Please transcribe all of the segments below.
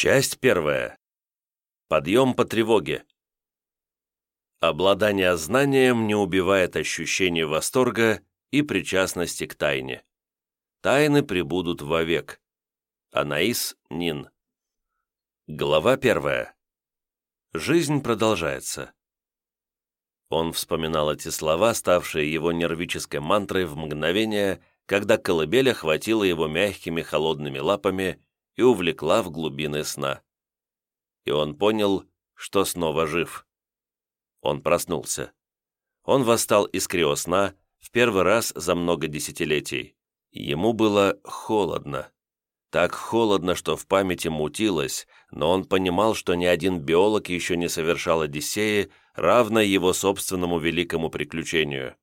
Часть первая. Подъем по тревоге. Обладание знанием не убивает ощущение восторга и причастности к тайне. Тайны прибудут вовек. Анаис Нин. Глава первая. Жизнь продолжается. Он вспоминал эти слова, ставшие его нервической мантрой в мгновение, когда колыбель охватила его мягкими холодными лапами и увлекла в глубины сна. И он понял, что снова жив. Он проснулся. Он восстал из криосна в первый раз за много десятилетий. Ему было холодно. Так холодно, что в памяти мутилось, но он понимал, что ни один биолог еще не совершал Одиссеи, равной его собственному великому приключению.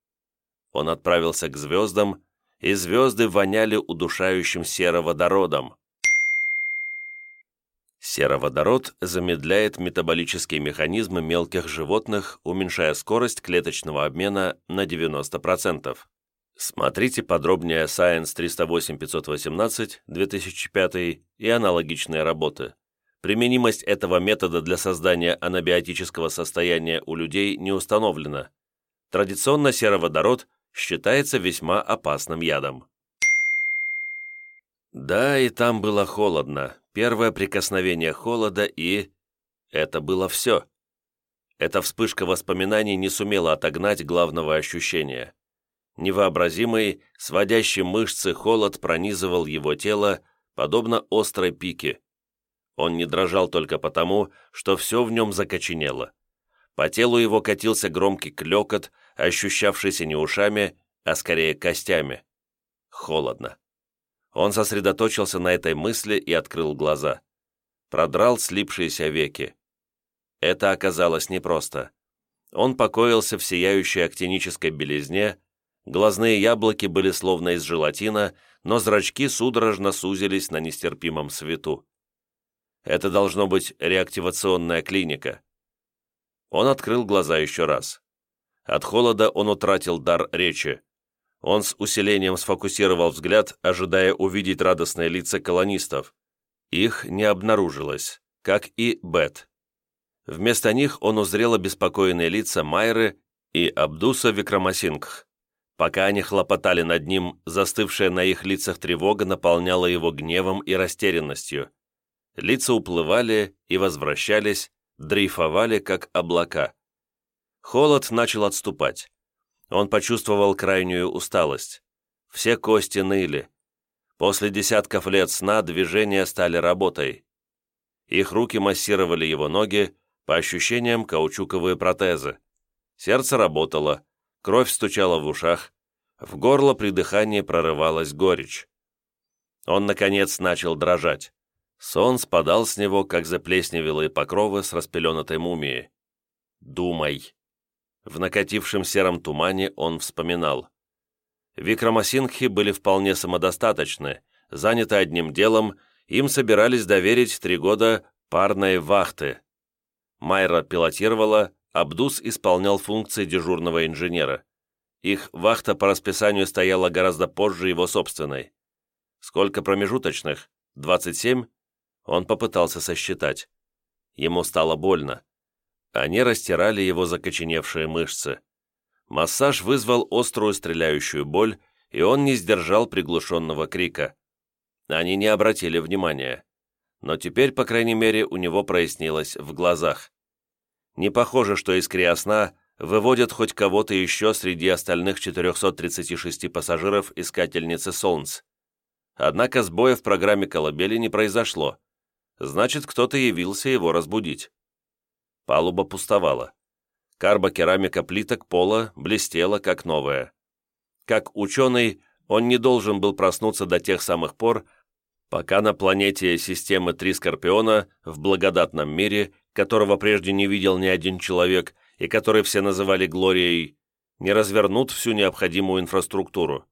Он отправился к звездам, и звезды воняли удушающим сероводородом. Сероводород замедляет метаболические механизмы мелких животных, уменьшая скорость клеточного обмена на 90%. Смотрите подробнее Science 308-518, 2005 и аналогичные работы. Применимость этого метода для создания анабиотического состояния у людей не установлена. Традиционно сероводород считается весьма опасным ядом. Да, и там было холодно, Первое прикосновение холода и... Это было все. Эта вспышка воспоминаний не сумела отогнать главного ощущения. Невообразимый, сводящий мышцы холод пронизывал его тело, подобно острой пике. Он не дрожал только потому, что все в нем закоченело. По телу его катился громкий клекот, ощущавшийся не ушами, а скорее костями. Холодно. Он сосредоточился на этой мысли и открыл глаза. Продрал слипшиеся веки. Это оказалось непросто. Он покоился в сияющей актинической белизне, глазные яблоки были словно из желатина, но зрачки судорожно сузились на нестерпимом свету. Это должно быть реактивационная клиника. Он открыл глаза еще раз. От холода он утратил дар речи. Он с усилением сфокусировал взгляд, ожидая увидеть радостные лица колонистов. Их не обнаружилось, как и Бет. Вместо них он узрел обеспокоенные лица Майры и Абдуса Викрамасингх. Пока они хлопотали над ним, застывшая на их лицах тревога наполняла его гневом и растерянностью. Лица уплывали и возвращались, дрейфовали, как облака. Холод начал отступать. Он почувствовал крайнюю усталость. Все кости ныли. После десятков лет сна движения стали работой. Их руки массировали его ноги, по ощущениям каучуковые протезы. Сердце работало, кровь стучала в ушах, в горло при дыхании прорывалась горечь. Он, наконец, начал дрожать. Сон спадал с него, как заплесневелые покровы с распеленатой мумией. «Думай», в накатившем сером тумане он вспоминал. Викрамасингхи были вполне самодостаточны, заняты одним делом, им собирались доверить три года парной вахты. Майра пилотировала, Абдус исполнял функции дежурного инженера. Их вахта по расписанию стояла гораздо позже его собственной. Сколько промежуточных? 27? Он попытался сосчитать. Ему стало больно. Они растирали его закоченевшие мышцы. Массаж вызвал острую стреляющую боль, и он не сдержал приглушенного крика. Они не обратили внимания. Но теперь, по крайней мере, у него прояснилось в глазах. Не похоже, что из криосна выводят хоть кого-то еще среди остальных 436 пассажиров искательницы Солнц. Однако сбоя в программе колыбели не произошло. Значит, кто-то явился его разбудить. Палуба пустовала. Карбокерамика плиток пола блестела, как новая. Как ученый, он не должен был проснуться до тех самых пор, пока на планете системы Три Скорпиона, в благодатном мире, которого прежде не видел ни один человек и который все называли Глорией, не развернут всю необходимую инфраструктуру.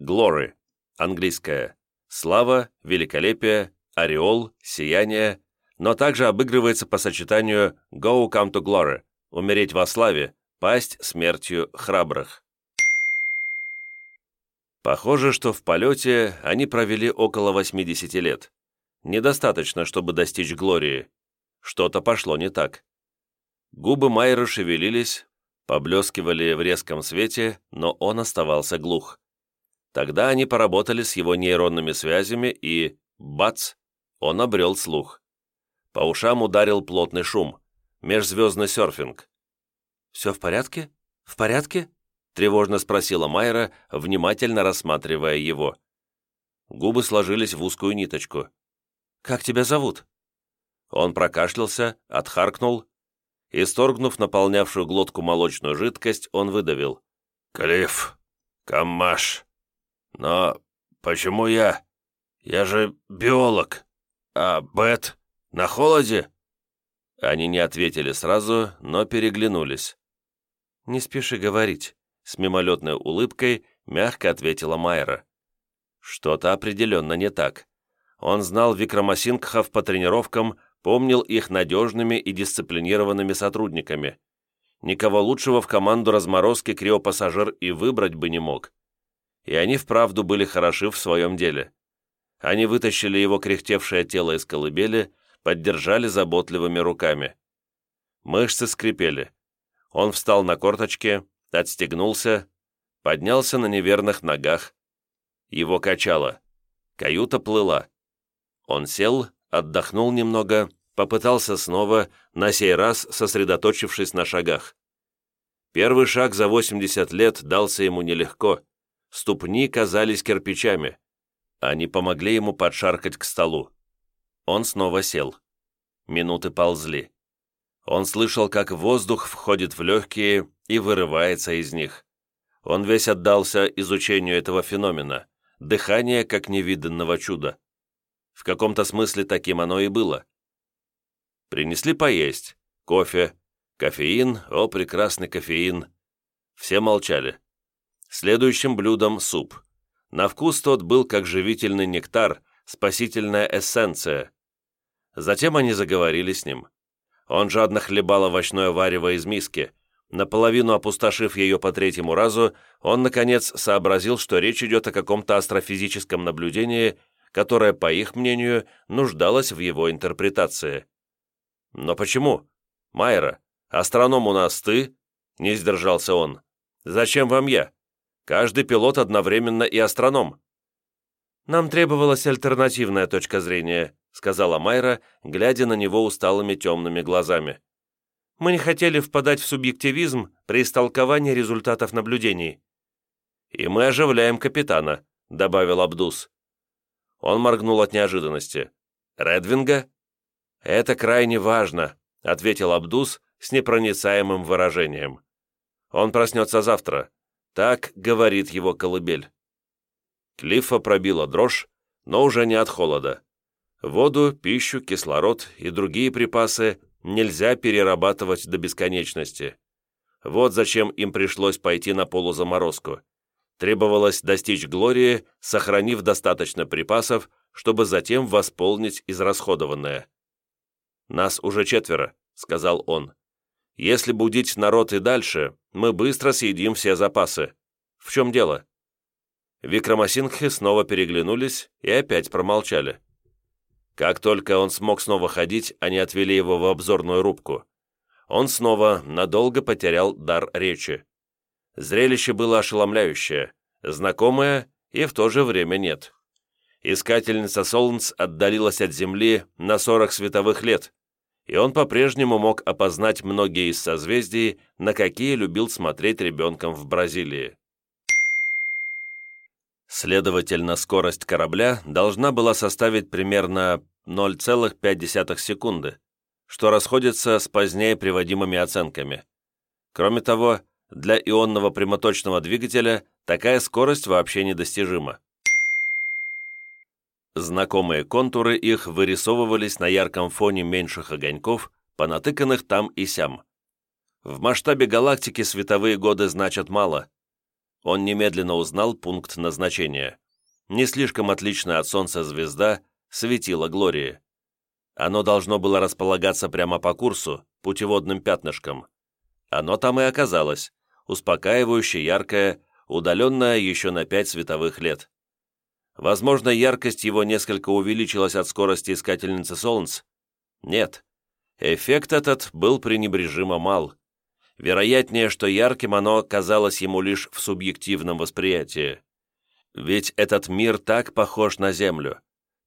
Glory, английское. Слава, великолепие, ореол, сияние, но также обыгрывается по сочетанию «Go come to glory» — «Умереть во славе», «Пасть смертью храбрых». Похоже, что в полете они провели около 80 лет. Недостаточно, чтобы достичь Глории. Что-то пошло не так. Губы Майера шевелились, поблескивали в резком свете, но он оставался глух. Тогда они поработали с его нейронными связями и, бац, он обрел слух. По ушам ударил плотный шум, межзвездный серфинг. «Все в порядке? В порядке?» тревожно спросила Майра, внимательно рассматривая его. Губы сложились в узкую ниточку. «Как тебя зовут?» Он прокашлялся, отхаркнул. Исторгнув наполнявшую глотку молочную жидкость, он выдавил. «Клифф, Камаш. Но почему я? Я же биолог. А Бет на холоде?» Они не ответили сразу, но переглянулись. «Не спеши говорить», — с мимолетной улыбкой мягко ответила Майра. Что-то определенно не так. Он знал Викрамасингхов по тренировкам, помнил их надежными и дисциплинированными сотрудниками. Никого лучшего в команду разморозки криопассажир и выбрать бы не мог. И они вправду были хороши в своем деле. Они вытащили его кряхтевшее тело из колыбели, поддержали заботливыми руками. Мышцы скрипели. Он встал на корточки, отстегнулся, поднялся на неверных ногах. Его качало. Каюта плыла. Он сел, отдохнул немного, попытался снова, на сей раз сосредоточившись на шагах. Первый шаг за 80 лет дался ему нелегко. Ступни казались кирпичами. Они помогли ему подшаркать к столу. Он снова сел. Минуты ползли. Он слышал, как воздух входит в легкие и вырывается из них. Он весь отдался изучению этого феномена, дыхание как невиданного чуда. В каком-то смысле таким оно и было. Принесли поесть, кофе, кофеин, о, прекрасный кофеин. Все молчали. Следующим блюдом суп. На вкус тот был как живительный нектар, спасительная эссенция. Затем они заговорили с ним. Он жадно хлебал овощное варево из миски. Наполовину опустошив ее по третьему разу, он, наконец, сообразил, что речь идет о каком-то астрофизическом наблюдении, которое, по их мнению, нуждалось в его интерпретации. «Но почему? Майра, астроном у нас ты?» — не сдержался он. «Зачем вам я? Каждый пилот одновременно и астроном». «Нам требовалась альтернативная точка зрения», сказала Майра, глядя на него усталыми темными глазами. «Мы не хотели впадать в субъективизм при истолковании результатов наблюдений». «И мы оживляем капитана», — добавил Абдус. Он моргнул от неожиданности. «Редвинга?» «Это крайне важно», — ответил Абдус с непроницаемым выражением. «Он проснется завтра. Так говорит его колыбель». Клиффа пробила дрожь, но уже не от холода. Воду, пищу, кислород и другие припасы нельзя перерабатывать до бесконечности. Вот зачем им пришлось пойти на полузаморозку. Требовалось достичь Глории, сохранив достаточно припасов, чтобы затем восполнить израсходованное. «Нас уже четверо», — сказал он. «Если будить народ и дальше, мы быстро съедим все запасы. В чем дело?» Викрамасингхи снова переглянулись и опять промолчали. Как только он смог снова ходить, они отвели его в обзорную рубку. Он снова надолго потерял дар речи. Зрелище было ошеломляющее, знакомое и в то же время нет. Искательница Солнц отдалилась от Земли на 40 световых лет, и он по-прежнему мог опознать многие из созвездий, на какие любил смотреть ребенком в Бразилии. Следовательно, скорость корабля должна была составить примерно 0,5 секунды, что расходится с позднее приводимыми оценками. Кроме того, для ионного прямоточного двигателя такая скорость вообще недостижима. Знакомые контуры их вырисовывались на ярком фоне меньших огоньков, понатыканных там и сям. В масштабе галактики световые годы значат мало, он немедленно узнал пункт назначения. Не слишком отличная от Солнца звезда светила Глории. Оно должно было располагаться прямо по курсу, путеводным пятнышком. Оно там и оказалось, успокаивающе яркое, удаленное еще на пять световых лет. Возможно, яркость его несколько увеличилась от скорости искательницы Солнц? Нет. Эффект этот был пренебрежимо мал. Вероятнее, что ярким оно казалось ему лишь в субъективном восприятии. Ведь этот мир так похож на Землю.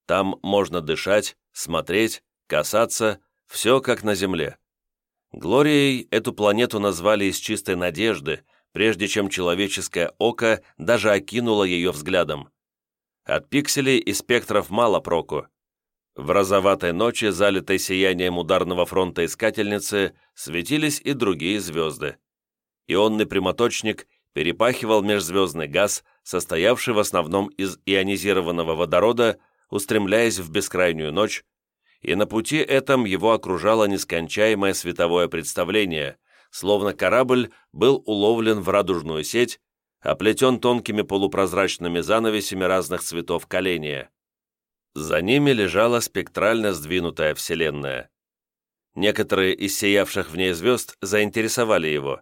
Там можно дышать, смотреть, касаться, все как на Земле. Глорией эту планету назвали из чистой надежды, прежде чем человеческое око даже окинуло ее взглядом. От пикселей и спектров мало проку. В розоватой ночи, залитой сиянием ударного фронта искательницы, светились и другие звезды. Ионный прямоточник перепахивал межзвездный газ, состоявший в основном из ионизированного водорода, устремляясь в бескрайнюю ночь, и на пути этом его окружало нескончаемое световое представление, словно корабль был уловлен в радужную сеть, оплетен тонкими полупрозрачными занавесями разных цветов коления. За ними лежала спектрально сдвинутая Вселенная. Некоторые из сиявших в ней звезд заинтересовали его.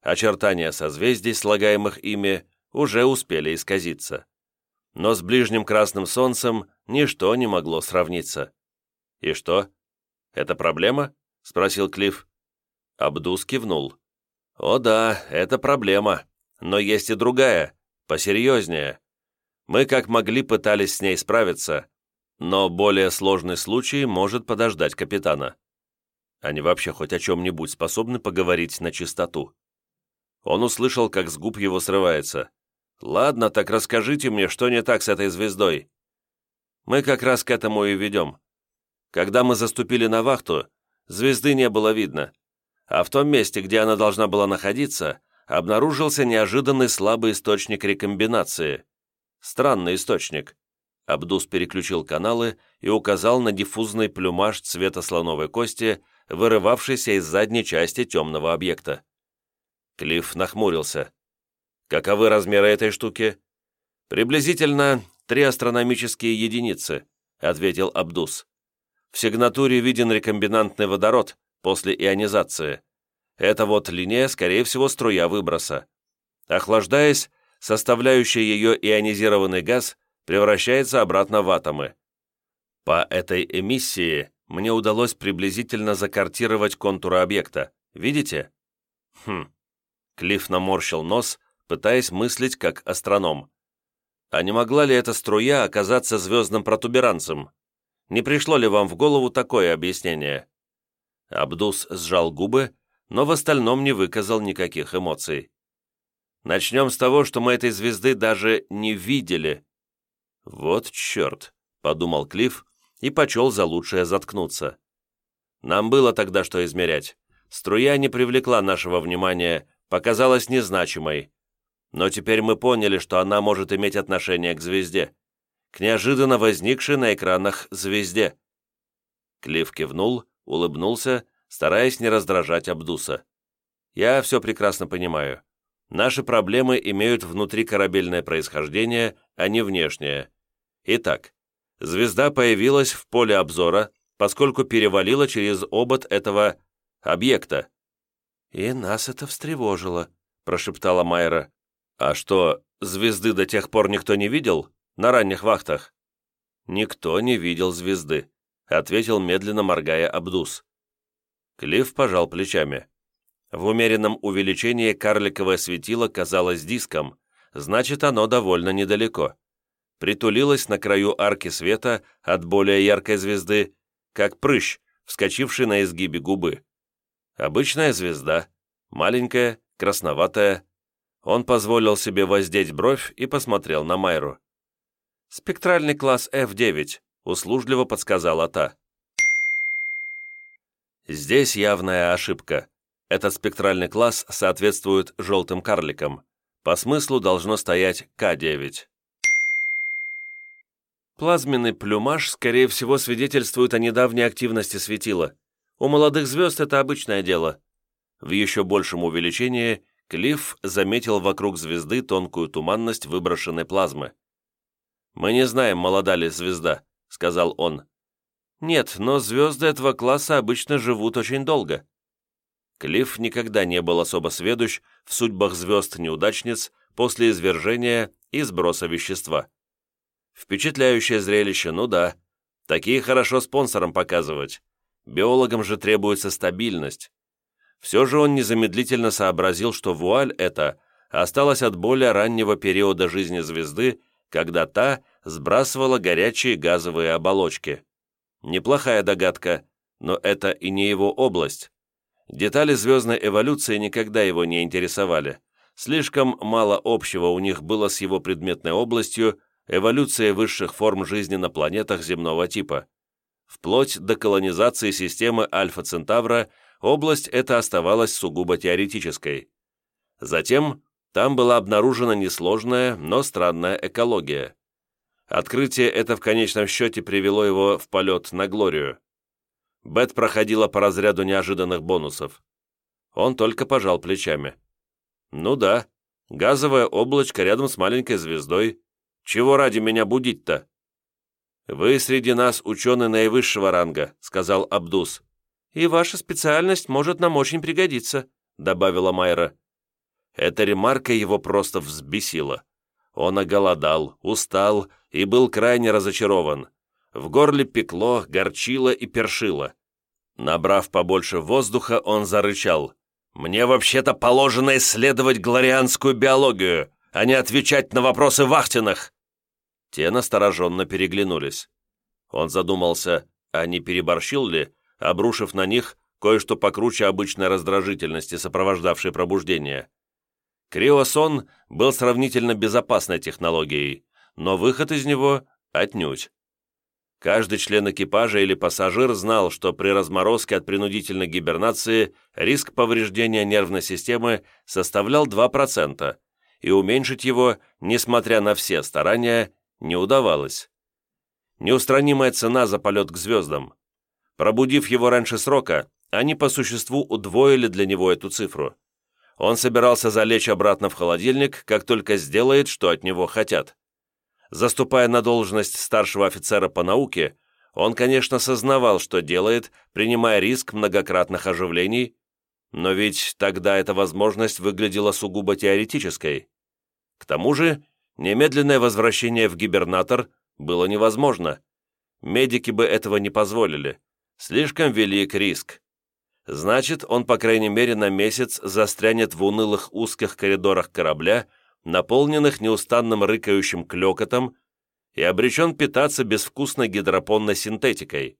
Очертания созвездий, слагаемых ими, уже успели исказиться. Но с ближним красным солнцем ничто не могло сравниться. «И что? Это проблема?» — спросил Клифф. Абдус кивнул. «О да, это проблема. Но есть и другая, посерьезнее. Мы как могли пытались с ней справиться, но более сложный случай может подождать капитана. Они вообще хоть о чем-нибудь способны поговорить на чистоту?» Он услышал, как с губ его срывается. «Ладно, так расскажите мне, что не так с этой звездой?» «Мы как раз к этому и ведем. Когда мы заступили на вахту, звезды не было видно, а в том месте, где она должна была находиться, обнаружился неожиданный слабый источник рекомбинации. Странный источник. Абдус переключил каналы и указал на диффузный плюмаж цвета слоновой кости, вырывавшийся из задней части темного объекта. Клифф нахмурился. «Каковы размеры этой штуки?» «Приблизительно три астрономические единицы», — ответил Абдус. В сигнатуре виден рекомбинантный водород после ионизации. Это вот линия, скорее всего, струя выброса. Охлаждаясь, составляющий ее ионизированный газ превращается обратно в атомы. По этой эмиссии мне удалось приблизительно закартировать контуры объекта. Видите? Хм. Клифф наморщил нос, пытаясь мыслить как астроном. А не могла ли эта струя оказаться звездным протуберанцем? Не пришло ли вам в голову такое объяснение?» Абдус сжал губы, но в остальном не выказал никаких эмоций. «Начнем с того, что мы этой звезды даже не видели». «Вот черт», — подумал Клифф и почел за лучшее заткнуться. «Нам было тогда что измерять. Струя не привлекла нашего внимания, показалась незначимой. Но теперь мы поняли, что она может иметь отношение к звезде к неожиданно возникшей на экранах звезде. Клифф кивнул, улыбнулся, стараясь не раздражать Абдуса. «Я все прекрасно понимаю. Наши проблемы имеют внутрикорабельное происхождение, а не внешнее. Итак, звезда появилась в поле обзора, поскольку перевалила через обод этого объекта». «И нас это встревожило», — прошептала Майра. «А что, звезды до тех пор никто не видел?» на ранних вахтах?» «Никто не видел звезды», — ответил медленно моргая Абдус. Клифф пожал плечами. В умеренном увеличении карликовое светило казалось диском, значит, оно довольно недалеко. Притулилось на краю арки света от более яркой звезды, как прыщ, вскочивший на изгибе губы. Обычная звезда, маленькая, красноватая. Он позволил себе воздеть бровь и посмотрел на Майру. «Спектральный класс F9», — услужливо подсказала та. Здесь явная ошибка. Этот спектральный класс соответствует желтым карликам. По смыслу должно стоять К9. Плазменный плюмаж, скорее всего, свидетельствует о недавней активности светила. У молодых звезд это обычное дело. В еще большем увеличении Клифф заметил вокруг звезды тонкую туманность выброшенной плазмы. «Мы не знаем, молода ли звезда», — сказал он. «Нет, но звезды этого класса обычно живут очень долго». Клифф никогда не был особо сведущ в судьбах звезд-неудачниц после извержения и сброса вещества. Впечатляющее зрелище, ну да. Такие хорошо спонсорам показывать. Биологам же требуется стабильность. Все же он незамедлительно сообразил, что вуаль эта осталась от более раннего периода жизни звезды, когда та сбрасывала горячие газовые оболочки. Неплохая догадка, но это и не его область. Детали звездной эволюции никогда его не интересовали. Слишком мало общего у них было с его предметной областью эволюцией высших форм жизни на планетах земного типа. Вплоть до колонизации системы Альфа-Центавра область эта оставалась сугубо теоретической. Затем там была обнаружена несложная, но странная экология. Открытие это в конечном счете привело его в полет на Глорию. Бет проходила по разряду неожиданных бонусов. Он только пожал плечами. «Ну да, газовое облачко рядом с маленькой звездой. Чего ради меня будить-то?» «Вы среди нас ученый наивысшего ранга», — сказал Абдус. «И ваша специальность может нам очень пригодиться», — добавила Майра. Эта ремарка его просто взбесила. Он оголодал, устал и был крайне разочарован. В горле пекло, горчило и першило. Набрав побольше воздуха, он зарычал. «Мне вообще-то положено исследовать глорианскую биологию, а не отвечать на вопросы вахтенных!» Те настороженно переглянулись. Он задумался, а не переборщил ли, обрушив на них кое-что покруче обычной раздражительности, сопровождавшей пробуждение. Криосон был сравнительно безопасной технологией, но выход из него отнюдь. Каждый член экипажа или пассажир знал, что при разморозке от принудительной гибернации риск повреждения нервной системы составлял 2%, и уменьшить его, несмотря на все старания, не удавалось. Неустранимая цена за полет к звездам. Пробудив его раньше срока, они по существу удвоили для него эту цифру. Он собирался залечь обратно в холодильник, как только сделает, что от него хотят. Заступая на должность старшего офицера по науке, он, конечно, сознавал, что делает, принимая риск многократных оживлений, но ведь тогда эта возможность выглядела сугубо теоретической. К тому же, немедленное возвращение в гибернатор было невозможно. Медики бы этого не позволили. Слишком велик риск. Значит, он, по крайней мере, на месяц застрянет в унылых узких коридорах корабля, наполненных неустанным рыкающим клёкотом, и обречен питаться безвкусной гидропонной синтетикой.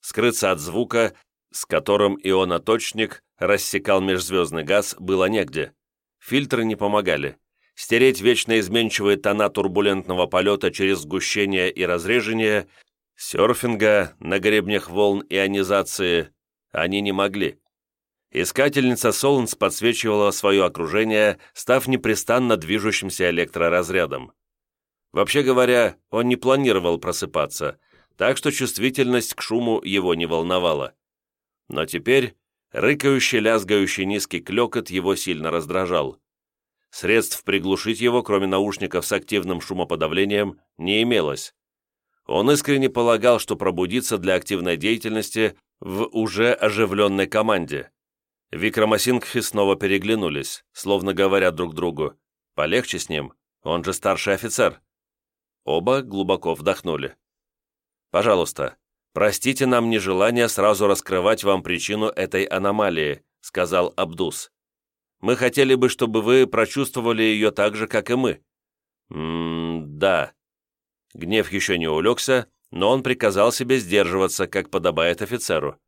Скрыться от звука, с которым ионоточник рассекал межзвездный газ, было негде. Фильтры не помогали. Стереть вечно изменчивые тона турбулентного полета через сгущение и разрежение, серфинга на гребнях волн ионизации они не могли. Искательница Солнц подсвечивала свое окружение, став непрестанно движущимся электроразрядом. Вообще говоря, он не планировал просыпаться, так что чувствительность к шуму его не волновала. Но теперь рыкающий, лязгающий низкий клекот его сильно раздражал. Средств приглушить его, кроме наушников с активным шумоподавлением, не имелось. Он искренне полагал, что пробудиться для активной деятельности в уже оживленной команде. Викрамасингхи снова переглянулись, словно говоря друг другу, «Полегче с ним, он же старший офицер». Оба глубоко вдохнули. «Пожалуйста, простите нам нежелание сразу раскрывать вам причину этой аномалии», сказал Абдус. «Мы хотели бы, чтобы вы прочувствовали ее так же, как и мы». «М-да». Гнев еще не улегся, но он приказал себе сдерживаться, как подобает офицеру.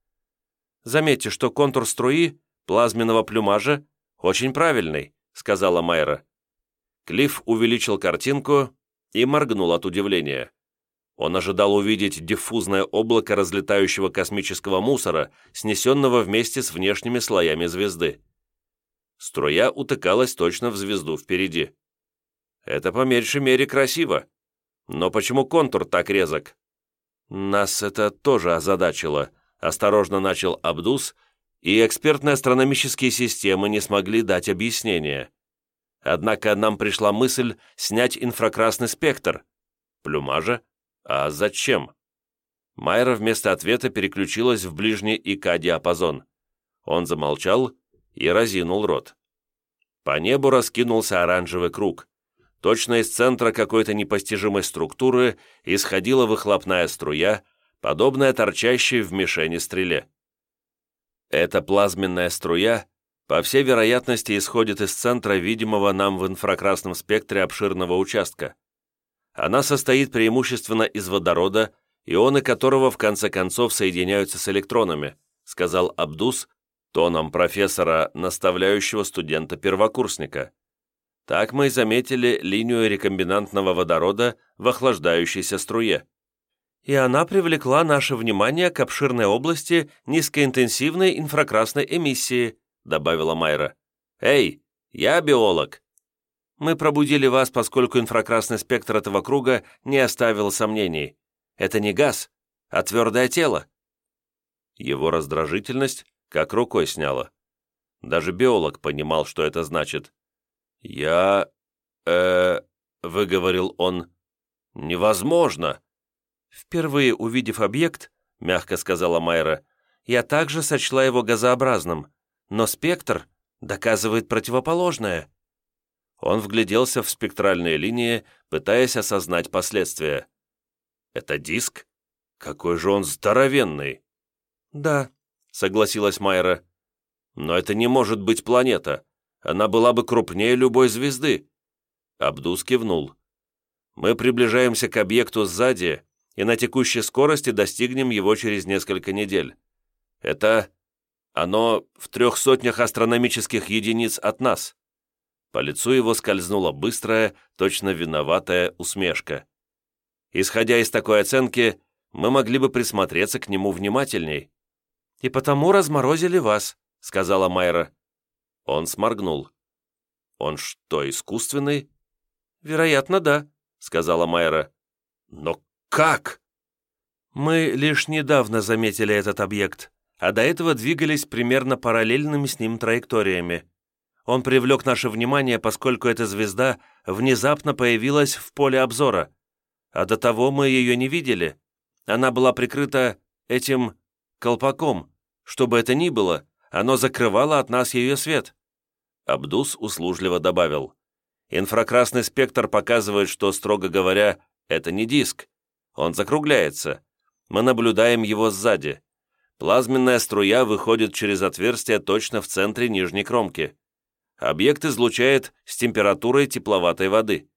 «Заметьте, что контур струи, плазменного плюмажа, очень правильный», сказала Майра. Клифф увеличил картинку и моргнул от удивления. Он ожидал увидеть диффузное облако разлетающего космического мусора, снесенного вместе с внешними слоями звезды. Струя утыкалась точно в звезду впереди. Это по меньшей мере красиво. Но почему контур так резок? «Нас это тоже озадачило», — осторожно начал Абдус, и экспертные астрономические системы не смогли дать объяснение. Однако нам пришла мысль снять инфракрасный спектр. Плюмажа? А зачем? Майра вместо ответа переключилась в ближний ИК-диапазон. Он замолчал и разинул рот. По небу раскинулся оранжевый круг. Точно из центра какой-то непостижимой структуры исходила выхлопная струя, подобная торчащей в мишени стреле. Эта плазменная струя, по всей вероятности, исходит из центра видимого нам в инфракрасном спектре обширного участка. Она состоит преимущественно из водорода, ионы которого в конце концов соединяются с электронами, сказал Абдус, тоном профессора, наставляющего студента-первокурсника. Так мы и заметили линию рекомбинантного водорода в охлаждающейся струе. И она привлекла наше внимание к обширной области низкоинтенсивной инфракрасной эмиссии, добавила Майра. «Эй, я биолог!» Мы пробудили вас, поскольку инфракрасный спектр этого круга не оставил сомнений. Это не газ, а твердое тело. Его раздражительность как рукой сняла. Даже биолог понимал, что это значит. «Я... э...» — выговорил он. «Невозможно!» «Впервые увидев объект, — мягко сказала Майра, — я также сочла его газообразным, но спектр доказывает противоположное». Он вгляделся в спектральные линии, пытаясь осознать последствия. «Это диск? Какой же он здоровенный!» «Да», — согласилась Майра. «Но это не может быть планета она была бы крупнее любой звезды». Абдус кивнул. «Мы приближаемся к объекту сзади и на текущей скорости достигнем его через несколько недель. Это... оно в трех сотнях астрономических единиц от нас». По лицу его скользнула быстрая, точно виноватая усмешка. Исходя из такой оценки, мы могли бы присмотреться к нему внимательней. «И потому разморозили вас», — сказала Майра. Он сморгнул. «Он что, искусственный?» «Вероятно, да», — сказала Майра. «Но как?» «Мы лишь недавно заметили этот объект, а до этого двигались примерно параллельными с ним траекториями. Он привлек наше внимание, поскольку эта звезда внезапно появилась в поле обзора, а до того мы ее не видели. Она была прикрыта этим колпаком. Что бы это ни было, оно закрывало от нас ее свет. Абдус услужливо добавил. Инфракрасный спектр показывает, что, строго говоря, это не диск. Он закругляется. Мы наблюдаем его сзади. Плазменная струя выходит через отверстие точно в центре нижней кромки. Объект излучает с температурой тепловатой воды.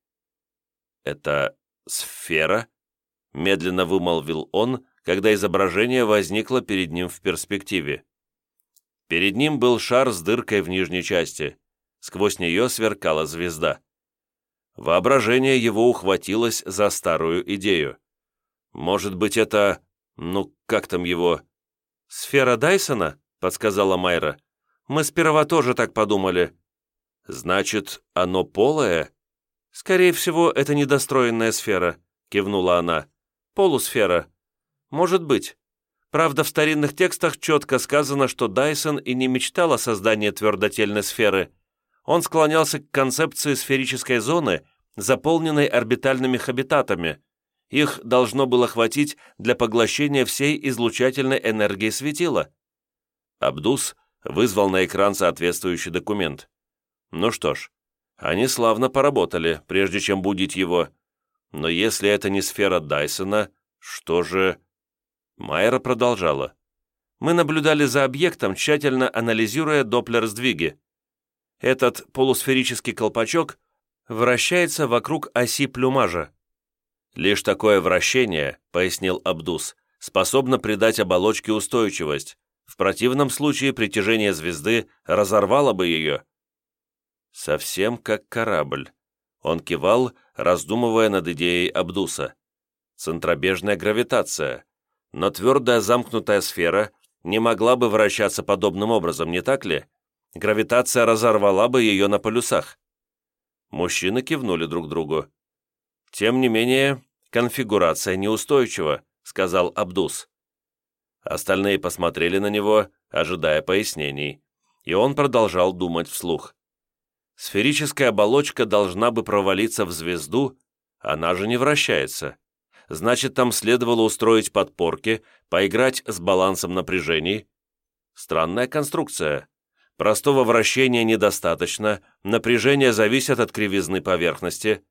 «Это сфера?» — медленно вымолвил он, когда изображение возникло перед ним в перспективе. Перед ним был шар с дыркой в нижней части. Сквозь нее сверкала звезда. Воображение его ухватилось за старую идею. «Может быть, это... ну, как там его...» «Сфера Дайсона?» — подсказала Майра. «Мы сперва тоже так подумали». «Значит, оно полое?» «Скорее всего, это недостроенная сфера», — кивнула она. «Полусфера. Может быть. Правда, в старинных текстах четко сказано, что Дайсон и не мечтал о создании твердотельной сферы. Он склонялся к концепции сферической зоны, заполненной орбитальными хабитатами. Их должно было хватить для поглощения всей излучательной энергии светила. Абдус вызвал на экран соответствующий документ. Ну что ж, они славно поработали, прежде чем будить его. Но если это не сфера Дайсона, что же... Майера продолжала. «Мы наблюдали за объектом, тщательно анализируя доплер-сдвиги. Этот полусферический колпачок вращается вокруг оси плюмажа. Лишь такое вращение, пояснил Абдус, способно придать оболочке устойчивость. В противном случае притяжение звезды разорвало бы ее. Совсем как корабль. Он кивал, раздумывая над идеей Абдуса. Центробежная гравитация но твердая замкнутая сфера не могла бы вращаться подобным образом, не так ли? Гравитация разорвала бы ее на полюсах. Мужчины кивнули друг другу. «Тем не менее, конфигурация неустойчива», — сказал Абдус. Остальные посмотрели на него, ожидая пояснений, и он продолжал думать вслух. «Сферическая оболочка должна бы провалиться в звезду, она же не вращается значит, там следовало устроить подпорки, поиграть с балансом напряжений. Странная конструкция. Простого вращения недостаточно, напряжение зависит от кривизны поверхности.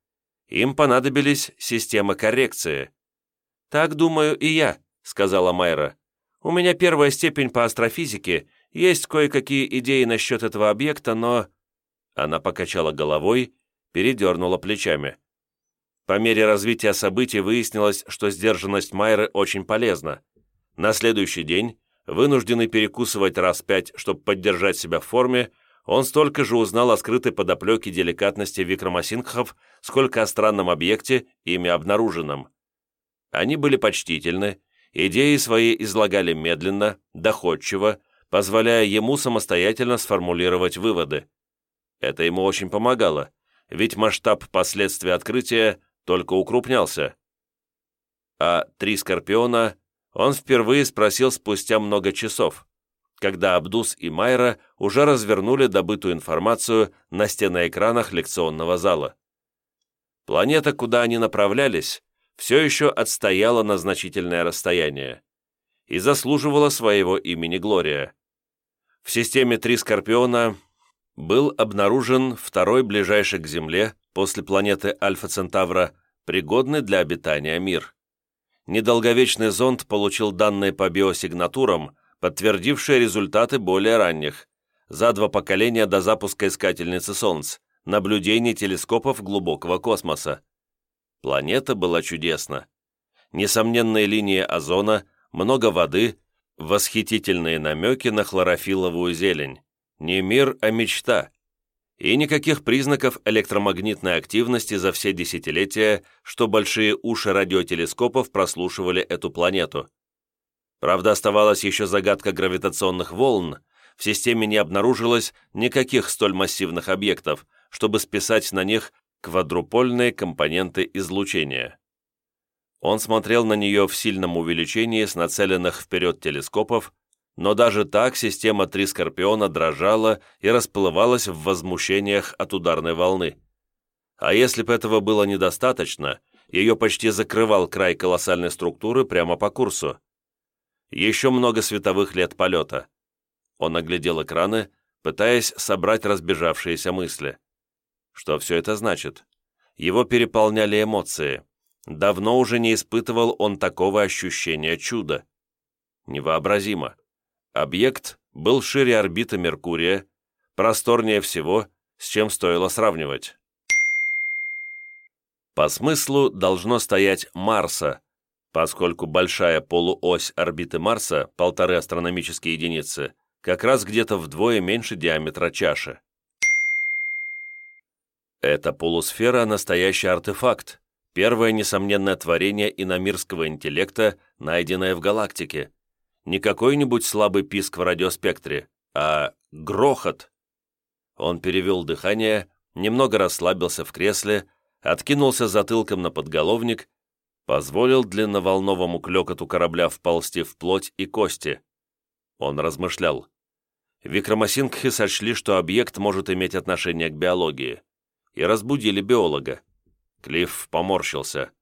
Им понадобились системы коррекции. «Так думаю и я», — сказала Майра. «У меня первая степень по астрофизике, есть кое-какие идеи насчет этого объекта, но...» Она покачала головой, передернула плечами. По мере развития событий выяснилось, что сдержанность Майры очень полезна. На следующий день, вынужденный перекусывать раз пять, чтобы поддержать себя в форме, он столько же узнал о скрытой подоплеке деликатности Викрамасингхов, сколько о странном объекте, ими обнаруженном. Они были почтительны, идеи свои излагали медленно, доходчиво, позволяя ему самостоятельно сформулировать выводы. Это ему очень помогало, ведь масштаб последствий открытия только укрупнялся. А «Три Скорпиона» он впервые спросил спустя много часов, когда Абдус и Майра уже развернули добытую информацию на стеноэкранах лекционного зала. Планета, куда они направлялись, все еще отстояла на значительное расстояние и заслуживала своего имени Глория. В системе «Три Скорпиона» был обнаружен второй ближайший к Земле после планеты Альфа-Центавра, пригодный для обитания мир. Недолговечный зонд получил данные по биосигнатурам, подтвердившие результаты более ранних, за два поколения до запуска искательницы Солнц, наблюдений телескопов глубокого космоса. Планета была чудесна. Несомненные линии озона, много воды, восхитительные намеки на хлорофилловую зелень. Не мир, а мечта и никаких признаков электромагнитной активности за все десятилетия, что большие уши радиотелескопов прослушивали эту планету. Правда, оставалась еще загадка гравитационных волн, в системе не обнаружилось никаких столь массивных объектов, чтобы списать на них квадрупольные компоненты излучения. Он смотрел на нее в сильном увеличении с нацеленных вперед телескопов, но даже так система «Три Скорпиона» дрожала и расплывалась в возмущениях от ударной волны. А если бы этого было недостаточно, ее почти закрывал край колоссальной структуры прямо по курсу. Еще много световых лет полета. Он оглядел экраны, пытаясь собрать разбежавшиеся мысли. Что все это значит? Его переполняли эмоции. Давно уже не испытывал он такого ощущения чуда. Невообразимо. Объект был шире орбиты Меркурия, просторнее всего, с чем стоило сравнивать. По смыслу должно стоять Марса, поскольку большая полуось орбиты Марса, полторы астрономические единицы, как раз где-то вдвое меньше диаметра чаши. Эта полусфера – настоящий артефакт, первое несомненное творение иномирского интеллекта, найденное в галактике, не какой-нибудь слабый писк в радиоспектре, а грохот. Он перевел дыхание, немного расслабился в кресле, откинулся затылком на подголовник, позволил длинноволновому клёкоту корабля вползти в плоть и кости. Он размышлял. Викрамасингхи сочли, что объект может иметь отношение к биологии, и разбудили биолога. Клифф поморщился.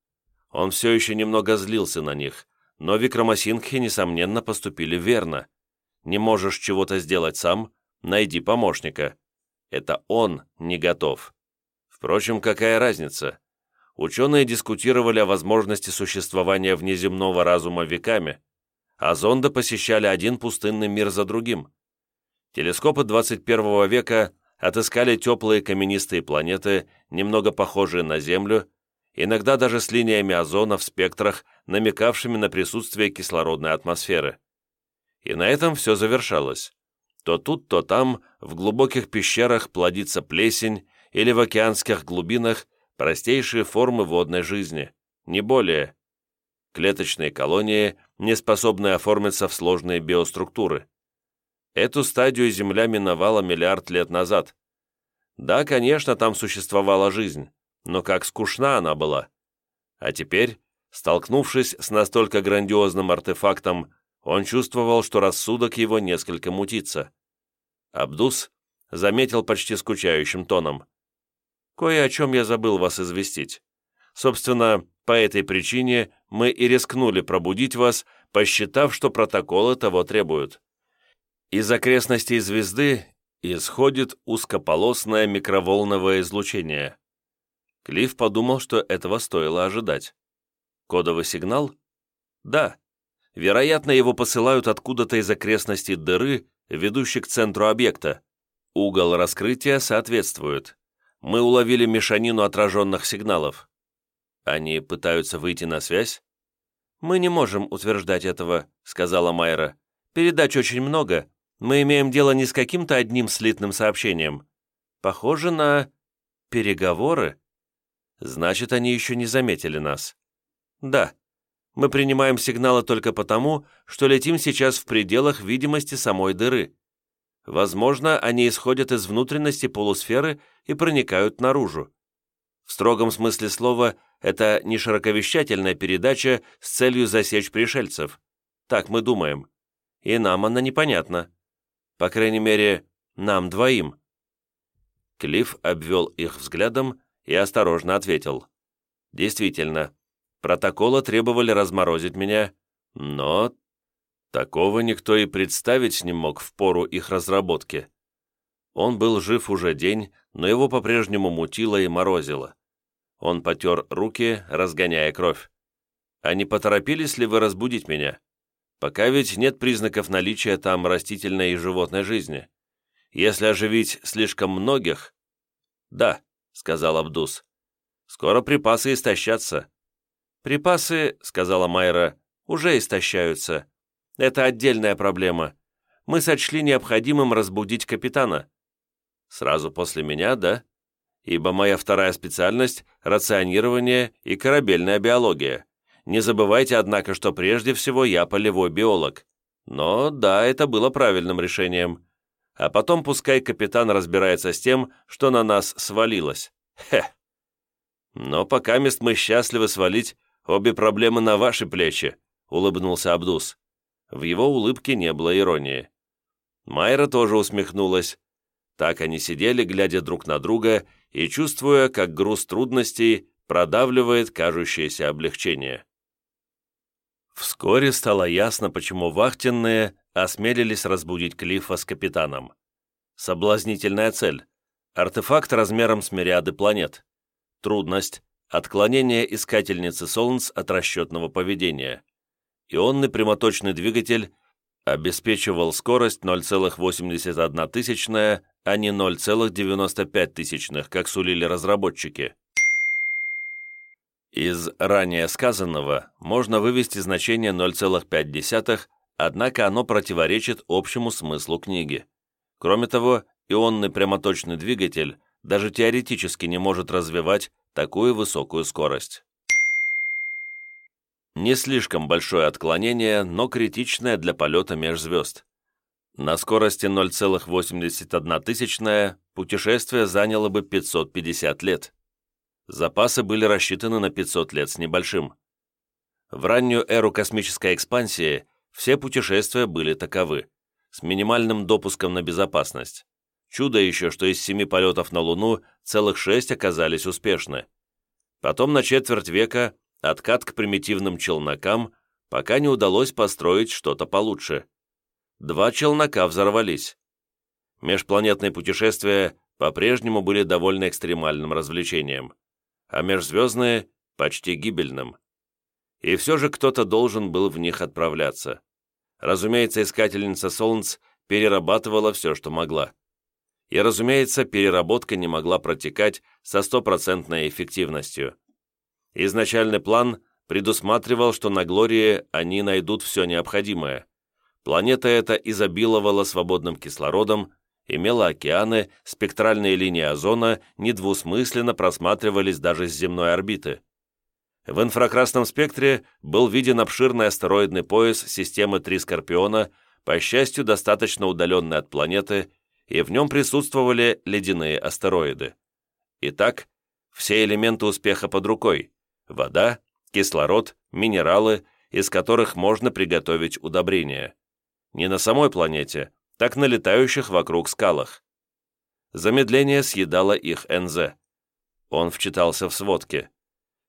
Он все еще немного злился на них, но Викрамасингхи, несомненно, поступили верно. Не можешь чего-то сделать сам, найди помощника. Это он не готов. Впрочем, какая разница? Ученые дискутировали о возможности существования внеземного разума веками, а зонды посещали один пустынный мир за другим. Телескопы 21 века отыскали теплые каменистые планеты, немного похожие на Землю, иногда даже с линиями озона в спектрах, намекавшими на присутствие кислородной атмосферы. И на этом все завершалось. То тут, то там, в глубоких пещерах плодится плесень или в океанских глубинах простейшие формы водной жизни, не более. Клеточные колонии, не способные оформиться в сложные биоструктуры. Эту стадию Земля миновала миллиард лет назад. Да, конечно, там существовала жизнь, но как скучна она была. А теперь, столкнувшись с настолько грандиозным артефактом, он чувствовал, что рассудок его несколько мутится. Абдус заметил почти скучающим тоном. «Кое о чем я забыл вас известить. Собственно, по этой причине мы и рискнули пробудить вас, посчитав, что протоколы того требуют. Из окрестностей звезды исходит узкополосное микроволновое излучение. Клифф подумал, что этого стоило ожидать. Кодовый сигнал? Да. Вероятно, его посылают откуда-то из окрестностей дыры, ведущей к центру объекта. Угол раскрытия соответствует. Мы уловили мешанину отраженных сигналов. Они пытаются выйти на связь? «Мы не можем утверждать этого», — сказала Майра. «Передач очень много. Мы имеем дело не с каким-то одним слитным сообщением. Похоже на... переговоры. Значит, они еще не заметили нас. Да, мы принимаем сигналы только потому, что летим сейчас в пределах видимости самой дыры. Возможно, они исходят из внутренности полусферы и проникают наружу. В строгом смысле слова, это не широковещательная передача с целью засечь пришельцев. Так мы думаем. И нам она непонятна. По крайней мере, нам двоим. Клифф обвел их взглядом и осторожно ответил. «Действительно, протокола требовали разморозить меня, но такого никто и представить не мог в пору их разработки. Он был жив уже день, но его по-прежнему мутило и морозило. Он потер руки, разгоняя кровь. «А не поторопились ли вы разбудить меня? Пока ведь нет признаков наличия там растительной и животной жизни. Если оживить слишком многих...» «Да», — сказал Абдус. «Скоро припасы истощатся». «Припасы», — сказала Майра, — «уже истощаются. Это отдельная проблема. Мы сочли необходимым разбудить капитана». «Сразу после меня, да?» ибо моя вторая специальность – рационирование и корабельная биология. Не забывайте, однако, что прежде всего я полевой биолог. Но да, это было правильным решением. А потом пускай капитан разбирается с тем, что на нас свалилось. Хе. Но пока мест мы счастливы свалить обе проблемы на ваши плечи, улыбнулся Абдус. В его улыбке не было иронии. Майра тоже усмехнулась. Так они сидели, глядя друг на друга и чувствуя, как груз трудностей продавливает кажущееся облегчение. Вскоре стало ясно, почему вахтенные осмелились разбудить Клиффа с капитаном. Соблазнительная цель. Артефакт размером с мириады планет. Трудность. Отклонение искательницы Солнц от расчетного поведения. Ионный прямоточный двигатель обеспечивал скорость 0,81 тысячная а не 0,95, как сулили разработчики. Из ранее сказанного можно вывести значение 0,5, однако оно противоречит общему смыслу книги. Кроме того, ионный прямоточный двигатель даже теоретически не может развивать такую высокую скорость. Не слишком большое отклонение, но критичное для полета межзвезд. На скорости 0,81 путешествие заняло бы 550 лет. Запасы были рассчитаны на 500 лет с небольшим. В раннюю эру космической экспансии все путешествия были таковы, с минимальным допуском на безопасность. Чудо еще, что из семи полетов на Луну целых шесть оказались успешны. Потом на четверть века откат к примитивным челнокам, пока не удалось построить что-то получше два челнока взорвались. Межпланетные путешествия по-прежнему были довольно экстремальным развлечением, а межзвездные – почти гибельным. И все же кто-то должен был в них отправляться. Разумеется, искательница Солнц перерабатывала все, что могла. И, разумеется, переработка не могла протекать со стопроцентной эффективностью. Изначальный план предусматривал, что на Глории они найдут все необходимое. Планета эта изобиловала свободным кислородом, имела океаны, спектральные линии озона недвусмысленно просматривались даже с земной орбиты. В инфракрасном спектре был виден обширный астероидный пояс системы Три Скорпиона, по счастью, достаточно удаленный от планеты, и в нем присутствовали ледяные астероиды. Итак, все элементы успеха под рукой – вода, кислород, минералы, из которых можно приготовить удобрения не на самой планете, так на летающих вокруг скалах. Замедление съедало их НЗ. Он вчитался в сводки.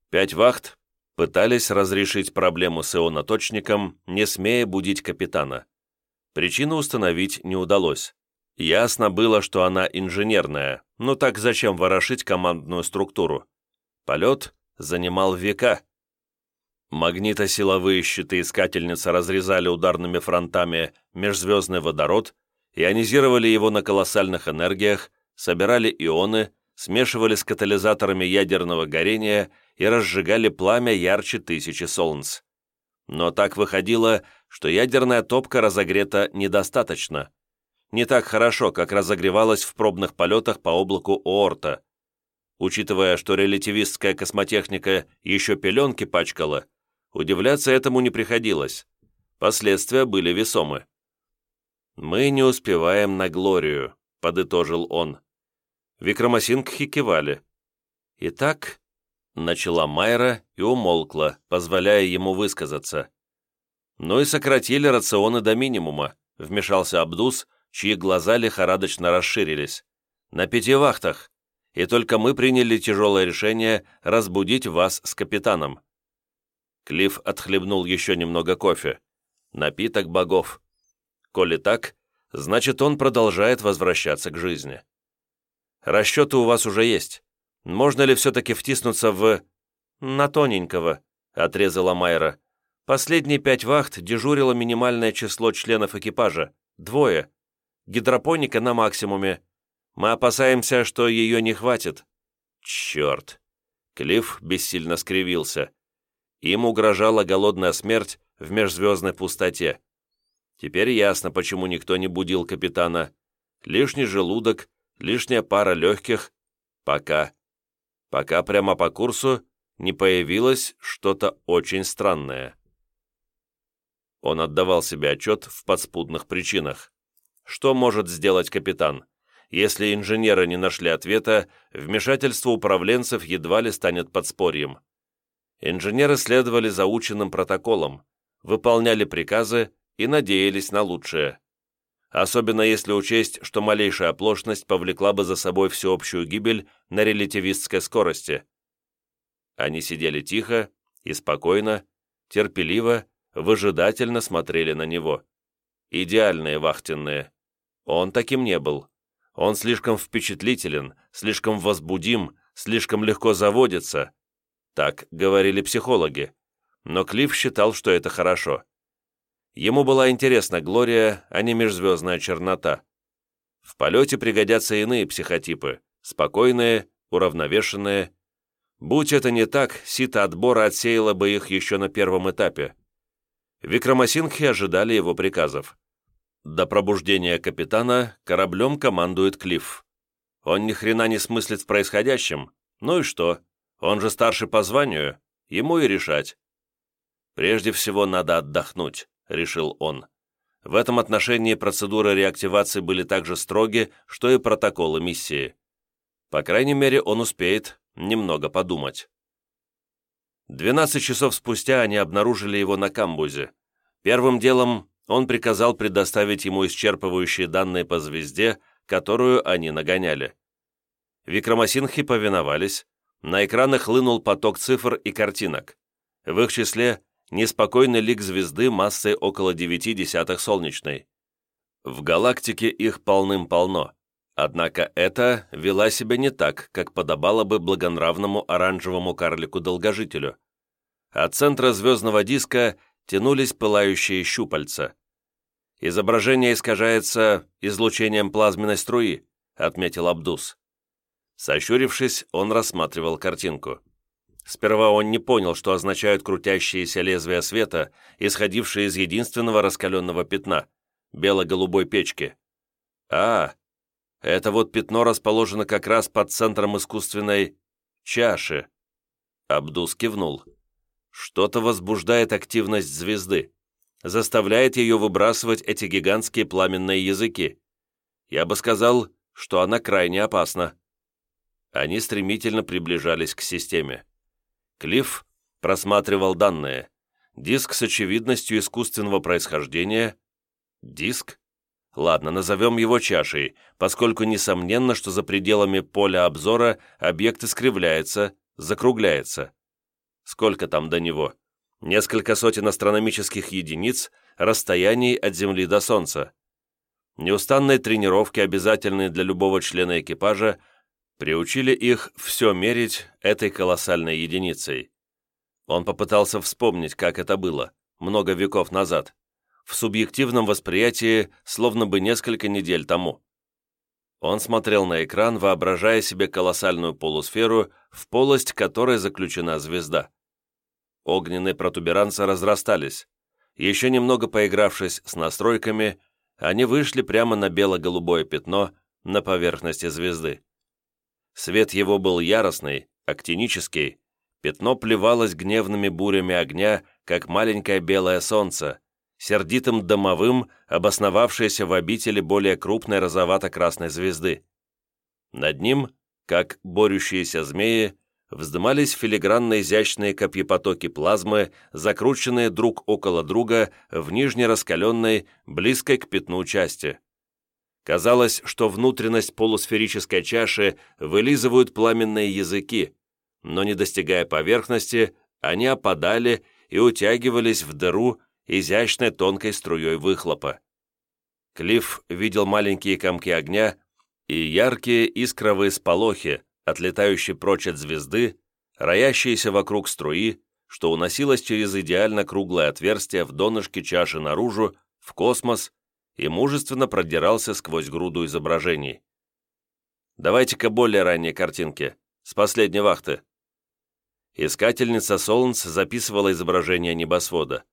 Пять вахт пытались разрешить проблему с ионоточником, не смея будить капитана. Причину установить не удалось. Ясно было, что она инженерная, но так зачем ворошить командную структуру? Полет занимал века. Магнитосиловые щиты искательницы разрезали ударными фронтами межзвездный водород, ионизировали его на колоссальных энергиях, собирали ионы, смешивали с катализаторами ядерного горения и разжигали пламя ярче тысячи солнц. Но так выходило, что ядерная топка разогрета недостаточно. Не так хорошо, как разогревалась в пробных полетах по облаку Оорта. Учитывая, что релятивистская космотехника еще пеленки пачкала, удивляться этому не приходилось. Последствия были весомы. «Мы не успеваем на Глорию», — подытожил он. Викрамасингхи кивали. «Итак», — начала Майра и умолкла, позволяя ему высказаться. «Ну и сократили рационы до минимума», — вмешался Абдус, чьи глаза лихорадочно расширились. «На пяти вахтах, и только мы приняли тяжелое решение разбудить вас с капитаном». Клифф отхлебнул еще немного кофе. Напиток богов. Коли так, значит, он продолжает возвращаться к жизни. Расчеты у вас уже есть. Можно ли все-таки втиснуться в...» «На тоненького», — отрезала Майра. «Последние пять вахт дежурило минимальное число членов экипажа. Двое. Гидропоника на максимуме. Мы опасаемся, что ее не хватит». «Черт!» Клифф бессильно скривился. Им угрожала голодная смерть в межзвездной пустоте. Теперь ясно, почему никто не будил капитана. Лишний желудок лишняя пара легких, пока, пока прямо по курсу не появилось что-то очень странное. Он отдавал себе отчет в подспудных причинах. Что может сделать капитан? Если инженеры не нашли ответа, вмешательство управленцев едва ли станет подспорьем. Инженеры следовали заученным протоколам, выполняли приказы и надеялись на лучшее особенно если учесть, что малейшая оплошность повлекла бы за собой всеобщую гибель на релятивистской скорости. Они сидели тихо и спокойно, терпеливо, выжидательно смотрели на него. Идеальные вахтенные. Он таким не был. Он слишком впечатлителен, слишком возбудим, слишком легко заводится. Так говорили психологи. Но Клифф считал, что это хорошо. Ему была интересна Глория, а не межзвездная чернота. В полете пригодятся иные психотипы, спокойные, уравновешенные. Будь это не так, сито отбора отсеяло бы их еще на первом этапе. Викрамасингхи ожидали его приказов. До пробуждения капитана кораблем командует Клифф. Он ни хрена не смыслит в происходящем. Ну и что? Он же старший по званию, ему и решать. Прежде всего надо отдохнуть. — решил он. В этом отношении процедуры реактивации были так же строги, что и протоколы миссии. По крайней мере, он успеет немного подумать. 12 часов спустя они обнаружили его на камбузе. Первым делом он приказал предоставить ему исчерпывающие данные по звезде, которую они нагоняли. Викрамасинхи повиновались, на экранах хлынул поток цифр и картинок. В их числе неспокойный лик звезды массой около 9 десятых солнечной. В галактике их полным-полно, однако эта вела себя не так, как подобало бы благонравному оранжевому карлику-долгожителю. От центра звездного диска тянулись пылающие щупальца. «Изображение искажается излучением плазменной струи», — отметил Абдус. Сощурившись, он рассматривал картинку. Сперва он не понял, что означают крутящиеся лезвия света, исходившие из единственного раскаленного пятна — бело-голубой печки. А, это вот пятно расположено как раз под центром искусственной чаши. Абдус кивнул. Что-то возбуждает активность звезды, заставляет ее выбрасывать эти гигантские пламенные языки. Я бы сказал, что она крайне опасна. Они стремительно приближались к системе. Клифф просматривал данные. Диск с очевидностью искусственного происхождения. Диск? Ладно, назовем его чашей, поскольку несомненно, что за пределами поля обзора объект искривляется, закругляется. Сколько там до него? Несколько сотен астрономических единиц, расстояний от Земли до Солнца. Неустанные тренировки, обязательные для любого члена экипажа, приучили их все мерить этой колоссальной единицей. Он попытался вспомнить, как это было, много веков назад, в субъективном восприятии, словно бы несколько недель тому. Он смотрел на экран, воображая себе колоссальную полусферу, в полость которой заключена звезда. Огненные протуберанцы разрастались. Еще немного поигравшись с настройками, они вышли прямо на бело-голубое пятно на поверхности звезды. Свет его был яростный, актинический, пятно плевалось гневными бурями огня, как маленькое белое солнце, сердитым домовым, обосновавшееся в обители более крупной розовато-красной звезды. Над ним, как борющиеся змеи, вздымались филигранно изящные копьепотоки плазмы, закрученные друг около друга в нижне раскаленной, близкой к пятну части. Казалось, что внутренность полусферической чаши вылизывают пламенные языки, но не достигая поверхности, они опадали и утягивались в дыру изящной тонкой струей выхлопа. Клифф видел маленькие комки огня и яркие искровые сполохи, отлетающие прочь от звезды, роящиеся вокруг струи, что уносилось через идеально круглое отверстие в донышке чаши наружу, в космос, и мужественно продирался сквозь груду изображений. Давайте-ка более ранние картинки, с последней вахты. Искательница Солнц записывала изображение небосвода.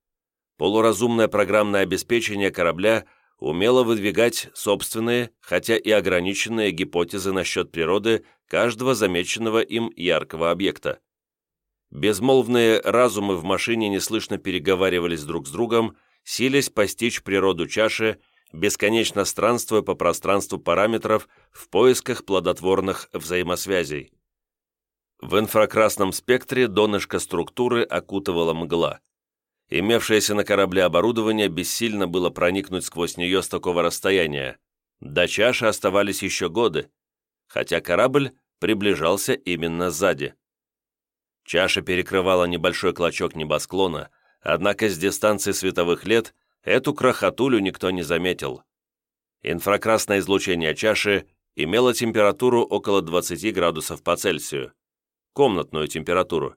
Полуразумное программное обеспечение корабля умело выдвигать собственные, хотя и ограниченные гипотезы насчет природы каждого замеченного им яркого объекта. Безмолвные разумы в машине неслышно переговаривались друг с другом, силясь постичь природу чаши, бесконечно странствуя по пространству параметров в поисках плодотворных взаимосвязей. В инфракрасном спектре донышко структуры окутывала мгла. Имевшееся на корабле оборудование бессильно было проникнуть сквозь нее с такого расстояния. До чаши оставались еще годы, хотя корабль приближался именно сзади. Чаша перекрывала небольшой клочок небосклона, однако с дистанции световых лет эту крохотулю никто не заметил. Инфракрасное излучение чаши имело температуру около 20 градусов по Цельсию. Комнатную температуру.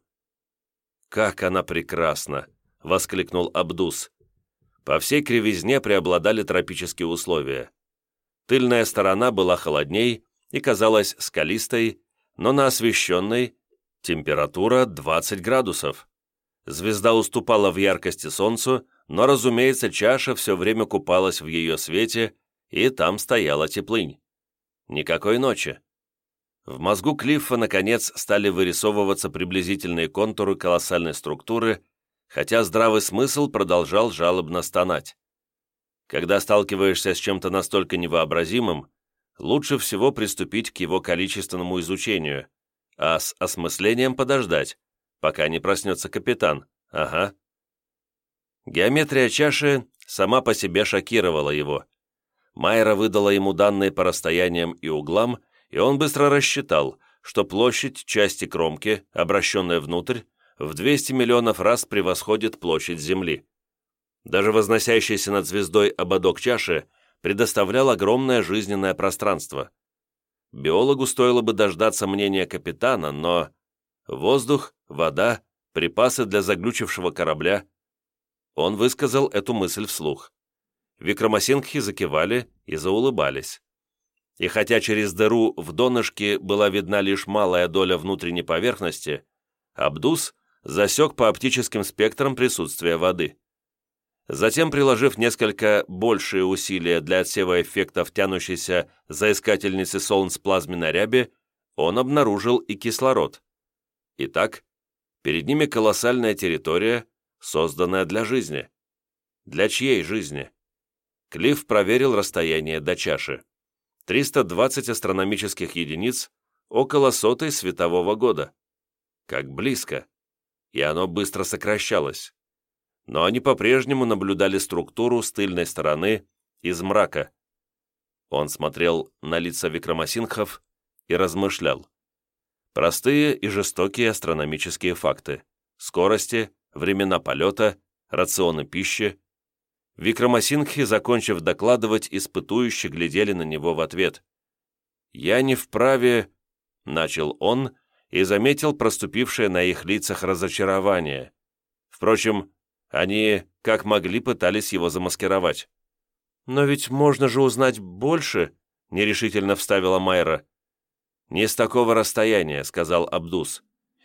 Как она прекрасна! воскликнул Абдус. По всей кривизне преобладали тропические условия. Тыльная сторона была холодней и казалась скалистой, но на освещенной температура 20 градусов. Звезда уступала в яркости солнцу, но, разумеется, чаша все время купалась в ее свете, и там стояла теплынь. Никакой ночи. В мозгу Клиффа, наконец, стали вырисовываться приблизительные контуры колоссальной структуры, хотя здравый смысл продолжал жалобно стонать. Когда сталкиваешься с чем-то настолько невообразимым, лучше всего приступить к его количественному изучению, а с осмыслением подождать, пока не проснется капитан. Ага. Геометрия чаши сама по себе шокировала его. Майра выдала ему данные по расстояниям и углам, и он быстро рассчитал, что площадь части кромки, обращенная внутрь, в 200 миллионов раз превосходит площадь Земли. Даже возносящийся над звездой ободок чаши предоставлял огромное жизненное пространство. Биологу стоило бы дождаться мнения капитана, но воздух, вода, припасы для заглючившего корабля. Он высказал эту мысль вслух. Викрамасингхи закивали и заулыбались. И хотя через дыру в донышке была видна лишь малая доля внутренней поверхности, Абдус засек по оптическим спектрам присутствие воды. Затем, приложив несколько большие усилия для отсева эффектов тянущейся за искательницы солнц плазменной ряби, он обнаружил и кислород. Итак, перед ними колоссальная территория, созданная для жизни. Для чьей жизни? Клифф проверил расстояние до чаши. 320 астрономических единиц, около сотой светового года. Как близко и оно быстро сокращалось. Но они по-прежнему наблюдали структуру с тыльной стороны из мрака. Он смотрел на лица Викрамасинхов и размышлял. Простые и жестокие астрономические факты. Скорости, времена полета, рационы пищи. Викрамасингхи, закончив докладывать, испытующе глядели на него в ответ. «Я не вправе...» — начал он и заметил проступившее на их лицах разочарование. Впрочем, они, как могли, пытались его замаскировать. «Но ведь можно же узнать больше», — нерешительно вставила Майра. «Не с такого расстояния», — сказал Абдус.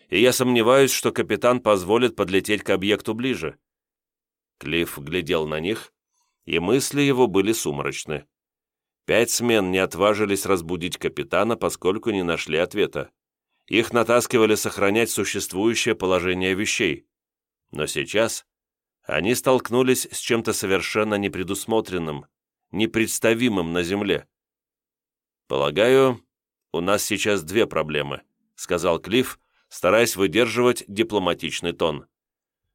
«И я сомневаюсь, что капитан позволит подлететь к объекту ближе». Клифф глядел на них, и мысли его были сумрачны. Пять смен не отважились разбудить капитана, поскольку не нашли ответа. Их натаскивали сохранять существующее положение вещей. Но сейчас они столкнулись с чем-то совершенно непредусмотренным, непредставимым на Земле. «Полагаю, у нас сейчас две проблемы», — сказал Клифф, стараясь выдерживать дипломатичный тон.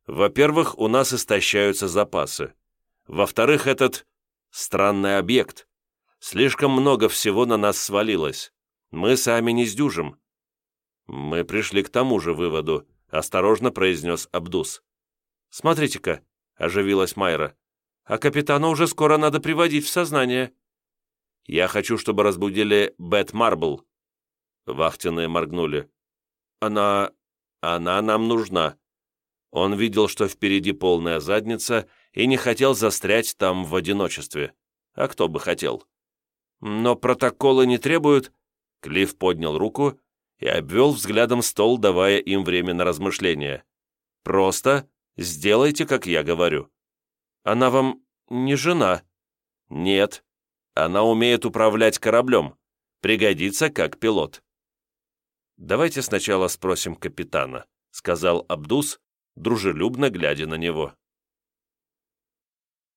«Во-первых, у нас истощаются запасы. Во-вторых, этот странный объект. Слишком много всего на нас свалилось. Мы сами не сдюжим». «Мы пришли к тому же выводу», — осторожно произнес Абдус. «Смотрите-ка», — оживилась Майра, «а капитана уже скоро надо приводить в сознание». «Я хочу, чтобы разбудили Бет Марбл». Вахтенные моргнули. «Она... она нам нужна». Он видел, что впереди полная задница, и не хотел застрять там в одиночестве. А кто бы хотел? «Но протоколы не требуют...» Клифф поднял руку и обвел взглядом стол, давая им время на размышления. «Просто сделайте, как я говорю». «Она вам не жена?» «Нет. Она умеет управлять кораблем. Пригодится как пилот». «Давайте сначала спросим капитана», — сказал Абдус, дружелюбно глядя на него.